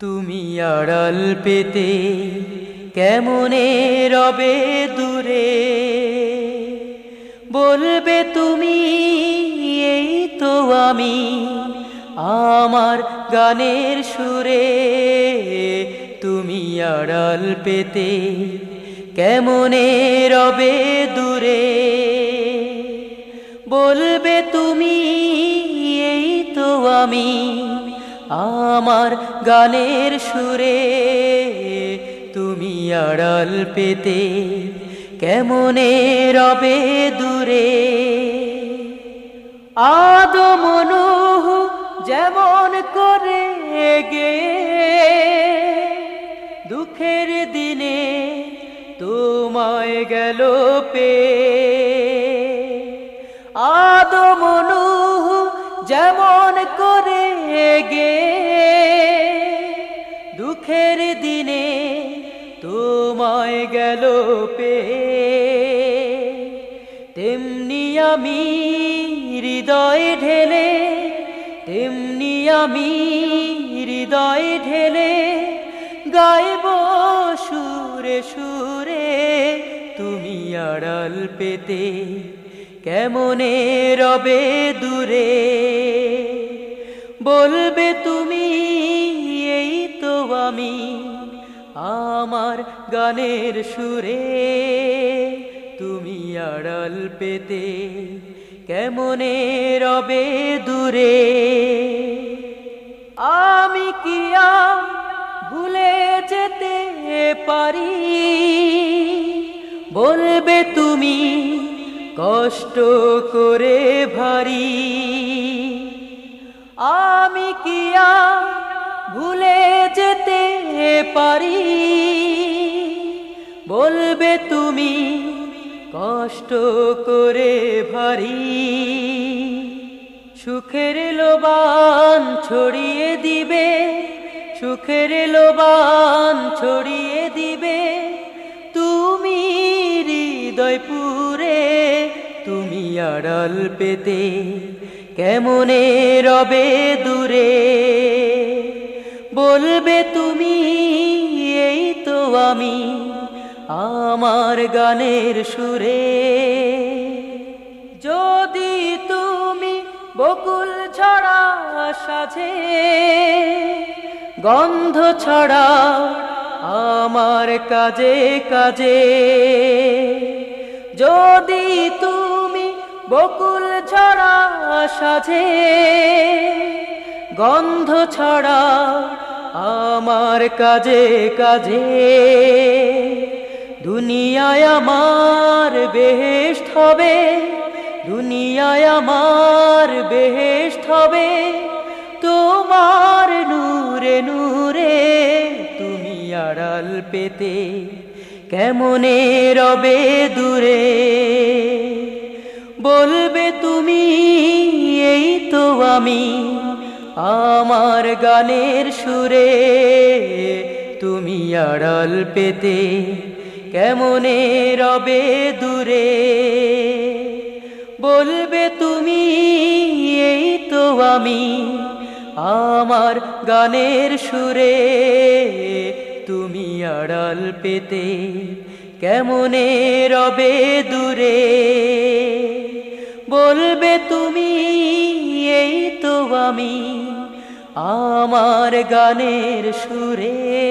তুমি আড়াল পেতে কেমনে রবে দূরে? বলবে তুমি, এই তো আমি আমার গানের সুরে। তুমি আড়াল পেতে কেমনে রবে দূরে? বলবে তুমি, এই তো আমি আমার গানের সুরে তুমি আড়াল পেতে কেমনে রবে দূরে? আদমনু যেমন করে গে, দুঃখের দিনে তোমায় গেল পে। আদমনু যেমন করে গে দুঃখের দিনে তোমায় গেল পে। তেমনি আমি হৃদয় ঢেলে, তেমনি আমি হৃদয় ঢেলে গাইব সুরে সুরে তুমি আড়াল পেতে, কেমনে রবে দূরে? বলবে তুমি, এই তো আমি আমার গানের সুরে। তুমি আড়াল পেতে কেমনে রবে দূরে? আমি কি ভুলে যেতে পারি? বলবে তুমি, কষ্ট করে ভারী। আমি কি ভুলে যেতে পারি। বলবে তুমি কষ্ট করে ভারী। সুখের লোবান ছড়িয়ে দিবে, সুখের লোবান ছড়িয়ে দিবে। তুমি হৃদয় পুরে তুমি আড়াল পেতে কেমনে রবে দূরে? বলবে তুমি, এই তো আমি আমার গানের সুরে। যদি তুমি বকুল ছড়া সাজে, গন্ধ ছড়া আমার কাজে কাজে। যদি তুমি বকুল ছড়া সাজে, গন্ধ ছড়া আমার কাজে কাজে। দুনিয়ায় আমার বেহেস্ট হবে, দুনিয়ায় আমার বেহেস্ট হবে। তোমার নূরে নূরে তুমি আড়াল পেতে, কেমনে রবে দূরে? বলবে তুমি, এই তো আমি। আমার গানের সুরে তুমি আড়াল পেতে কেমনে রবে দূরে? বলবে তুমি, এই তো আমি। আমার গানের সুরে তুমি আড়াল পেতে কেমনে রবে দূরে? বলবে তুমি এই তো আমি। আমার গানের সুরে